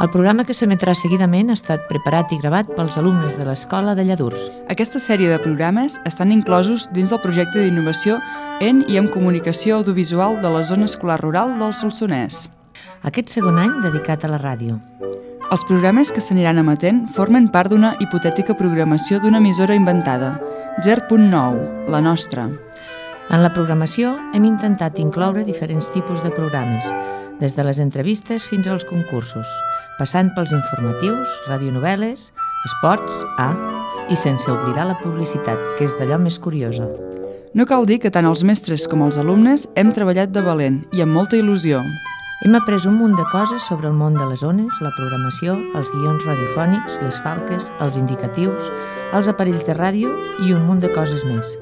El programa que s'emetrà seguidament ha estat preparat i gravat pels alumnes de l'Escola de Lladurs. Aquesta sèrie de programes estan inclosos dins del projecte d'innovació en i en comunicació audiovisual de la zona escolar rural del Solsonès. Aquest segon any dedicat a la ràdio. Els programes que s'aniran emetent formen part d'una hipotètica programació d'una emissora inventada, GER.9, la nostra. En la programació hem intentat incloure diferents tipus de programes, des de les entrevistes fins als concursos, passant pels informatius, radionovel·les, esports, A, i sense oblidar la publicitat, que és d'allò més curiosa. No cal dir que tant els mestres com els alumnes hem treballat de valent i amb molta il·lusió. Hem après un munt de coses sobre el món de les ones, la programació, els guions radiofònics, les falques, els indicatius, els aparells de ràdio i un munt de coses més.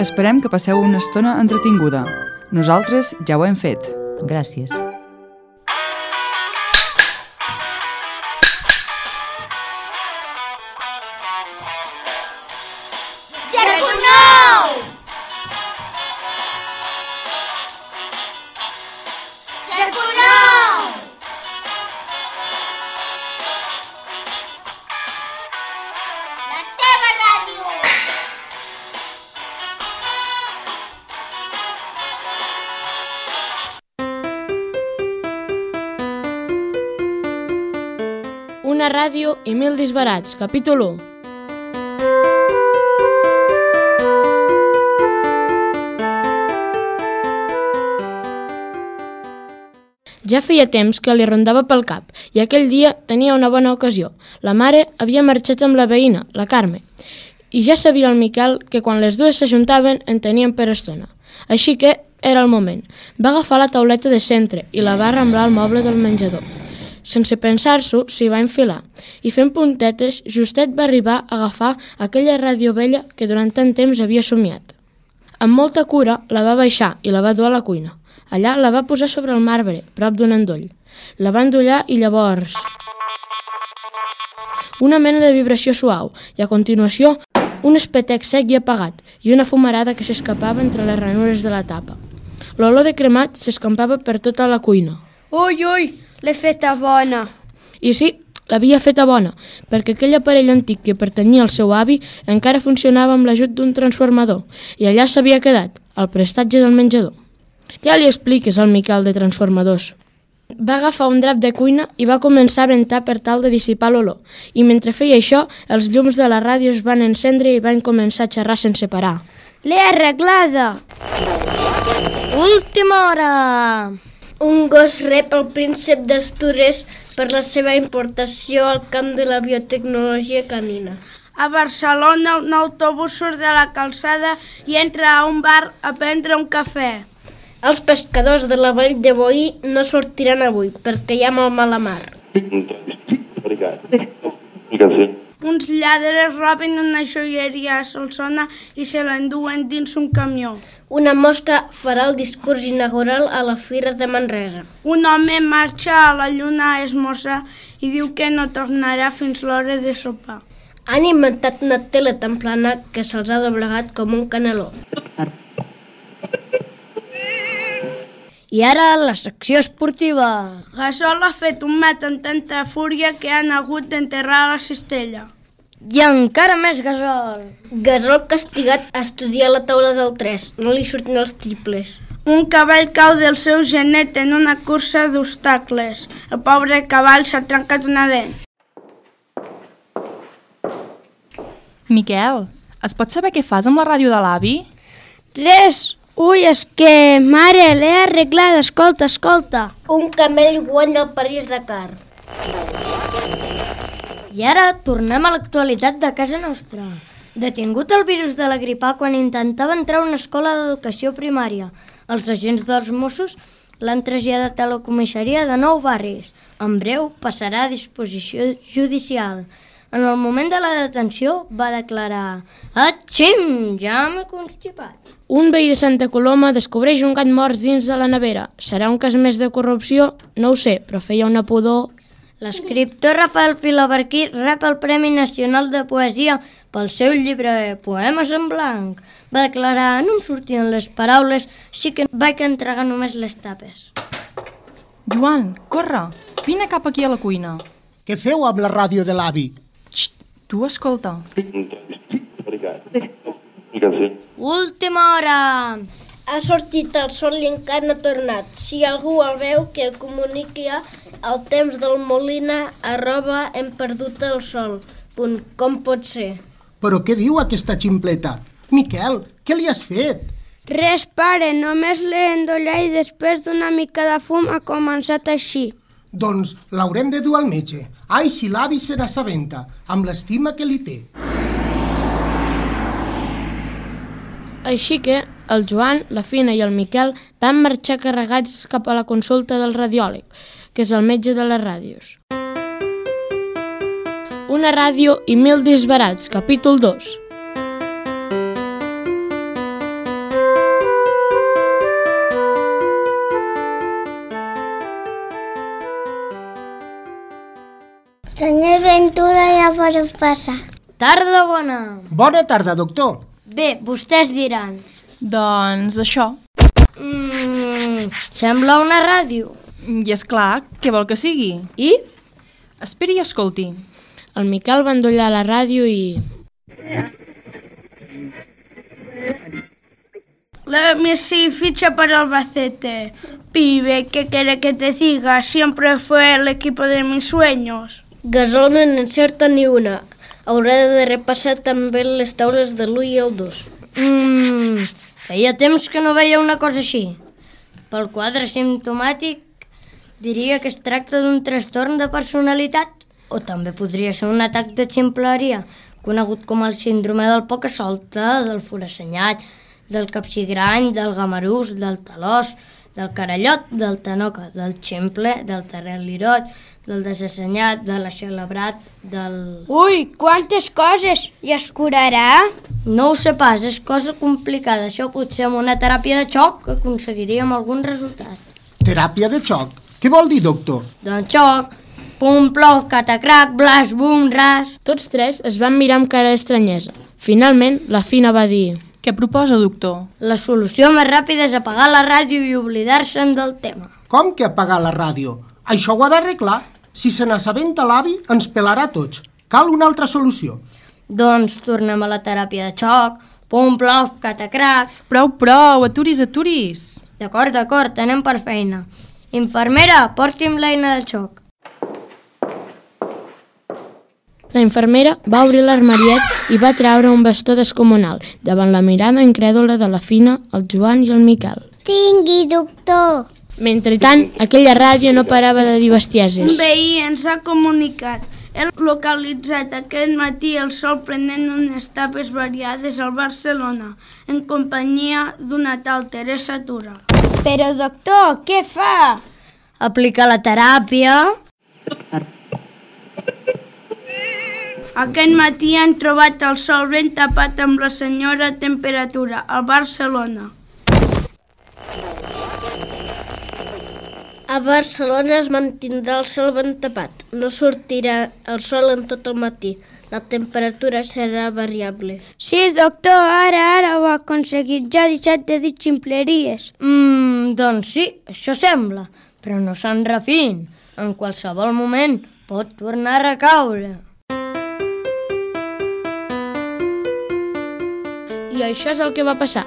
Esperem que passeu una estona entretinguda. Nosaltres ja ho hem fet. Gràcies. Una ràdio i mil disbarats, capítol 1. Ja feia temps que li rondava pel cap i aquell dia tenia una bona ocasió. La mare havia marxat amb la veïna, la Carme, i ja sabia el Miquel que quan les dues s'ajuntaven en tenien per estona. Així que era el moment. Va agafar la tauleta de centre i la va arramblar al moble del menjador. Sense pensar-s'ho, s'hi va enfilar i fent puntetes, justet va arribar a agafar aquella ràdio vella que durant tant temps havia somiat. Amb molta cura la va baixar i la va dur a la cuina. Allà la va posar sobre el marbre, prop d'un endoll. La va endollar i llavors... Una mena de vibració suau i a continuació un espetec sec i apagat i una fumarada que s'escapava entre les ranures de la tapa. L'olor de cremat s'escampava per tota la cuina. Ui, ui, l'he feta bona. I sí, l'havia feta bona, perquè aquell aparell antic que pertanyia al seu avi encara funcionava amb l'ajut d'un transformador i allà s'havia quedat, al prestatge del menjador. Ja li expliques al Miquel de transformadors. Va agafar un drap de cuina i va començar a ventar per tal de dissipar l'olor. I mentre feia això, els llums de la ràdio es van encendre i van començar a xerrar sense parar. L'he arreglada. Última hora. Un gos rep el príncep d'Astúries per la seva importació al camp de la biotecnologia canina. A Barcelona, un autobús surt de la calçada i entra a un bar a prendre un cafè. Els pescadors de la vall de Boí no sortiran avui perquè hi ha molt mala mar. Uns lladres roben una joieria a Solsona i se l'enduen dins un camió. Una mosca farà el discurs inaugural a la Fira de Manresa. Un home marxa a la lluna a esmorzar i diu que no tornarà fins l'hora de sopar. Han inventat una tele tan plana que se'ls ha doblegat com un caneló. I ara la secció esportiva. Gasol ha fet un met amb tanta fúria que han hagut d'enterrar la cistella. I encara més gasol. Gasol castigat a estudiar la taula del 3. No li surten els triples. Un cavall cau del seu genet en una cursa d'obstacles. El pobre cavall s'ha trencat una dent. Miquel, es pot saber què fas amb la ràdio de l'avi? Res. Ui, és que, mare, l'he arreglat, escolta, escolta. Un camell guanya el París-Dakar. I ara tornem a l'actualitat de casa nostra. Detingut el virus de la gripa quan intentava entrar a una escola d'educació primària. Els agents dels Mossos l'han traslladat a la comissaria de Nou Barris. En breu passarà a disposició judicial. En el moment de la detenció va declarar «Atxim, ja m'he constipat». Un veí de Santa Coloma descobreix un gat mort dins de la nevera. Serà un cas més de corrupció? No ho sé, però feia una pudor... L'escriptor Rafael Filaberquí rep el Premi Nacional de Poesia pel seu llibre Poemes en Blanc. Va declarar, no em sortien les paraules, així que vaig entregar només les tapes. Joan, corre! Vine cap aquí a la cuina. Què feu amb la ràdio de l'avi? Xt, tu escolta. Última hora! Ha sortit el sol i encara no ha tornat. Si algú el veu, que comuniqui al temps del Molina arroba hem perdut el sol. Punt. Com pot ser? Però què diu aquesta ximpleta? Miquel, què li has fet? Res, pare, només l'he endollat i després d'una mica de fum ha començat així. Doncs l'haurem de dur al metge. Ai, si l'avi se n'assabenta, amb l'estima que li té. Així que el Joan, la Fina i el Miquel van marxar carregats cap a la consulta del radiòleg, que és el metge de les ràdios. Una ràdio i mil disbarats, capítol 2. Senyor Ventura, ja podeu passar. Tarda bona! Bona tarda, doctor. Bé, vostès diran. Doncs això. Mmm, sembla una ràdio. I és clar, què vol que sigui? I? Esperi i escolti. El Miquel va endollar la ràdio i... La Messi ficha para Albacete. Pibe, ¿qué quiere que te diga? Siempre fue el equipo de mis sueños. Gasol no n'encerta ni una. Haurà de repassar també les taules de l'1 i el 2. Mmm, feia temps que no veia una cosa així. Pel quadre simptomàtic diria que es tracta d'un trastorn de personalitat o també podria ser un atac de ximpleria, conegut com el síndrome del poca solta, del forassenyat, del capsigrany, del gamarús, del talòs, del carallot, del tanoca, del ximple, del terrelirot, del desassenyat, de l'aixelebrat, del... Ui, quantes coses! I es curarà? No ho sé pas, és cosa complicada. Això potser amb una teràpia de xoc aconseguiríem algun resultat. Teràpia de xoc. Què vol dir, doctor? Doncs xoc, pum, plou, catacrac, blas, bum, ras... Tots tres es van mirar amb cara d'estranyesa. Finalment, la Fina va dir... Què proposa, doctor? La solució més ràpida és apagar la ràdio i oblidar-se'n del tema. Com que apagar la ràdio? Això ho ha d'arreglar. Si se n'assabenta l'avi, ens pelarà tots. Cal una altra solució. Doncs tornem a la teràpia de xoc, pum, plou, catacrac... Prou, prou, aturis, aturis. D'acord, d'acord, anem per feina. Infermera, porti'm l'eina de xoc. La infermera va obrir l'armariet i va treure un bastó descomunal davant la mirada incrèdula de la Fina, el Joan i el Miquel. Tingui, doctor. Mentrestant, aquella ràdio no parava de dir Un bestieses. veí ens ha comunicat. Hem localitzat aquest matí el sol prenent unes tapes variades al Barcelona, en companyia d'una tal Teresa Tura. Però, doctor, què fa? Aplicar la teràpia... Aquest matí han trobat el sol ben tapat amb la senyora temperatura al Barcelona. A Barcelona es mantindrà el cel ben tapat. No sortirà el sol en tot el matí. La temperatura serà variable. Sí, doctor, ara, ara ho ha aconseguit. Ja ha deixat de dir ximpleries. Mmm, doncs sí, això sembla, però no se'n refin. En qualsevol moment pot tornar a recaure. Això és el que va passar,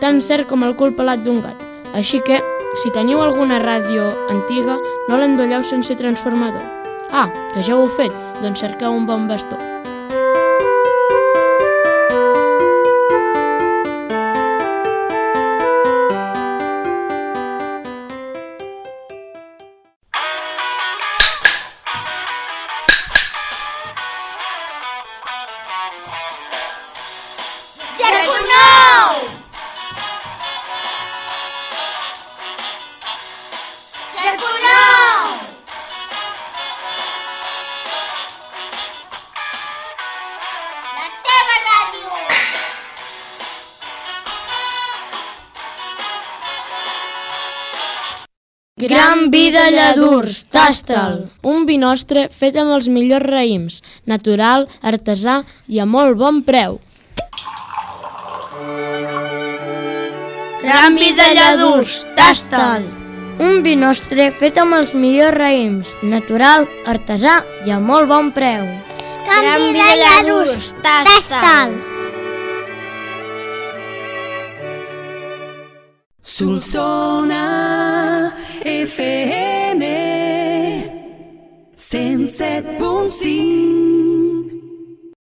tan cert com el cul pelat d'un gat. Així que, si teniu alguna ràdio antiga, no l'endolleu sense transformador. Ah, que ja ho heu fet, doncs cerqueu un bon bastó. Gran vida lladurs, tasta'l! Un vi nostre fet amb els millors raïms, natural, artesà i a molt bon preu. Gran vida lladurs, tasta'l! Un vi nostre fet amb els millors raïms, natural, artesà i a molt bon preu. Canvi de lladurs, tasta'l. Solsona FM 107.5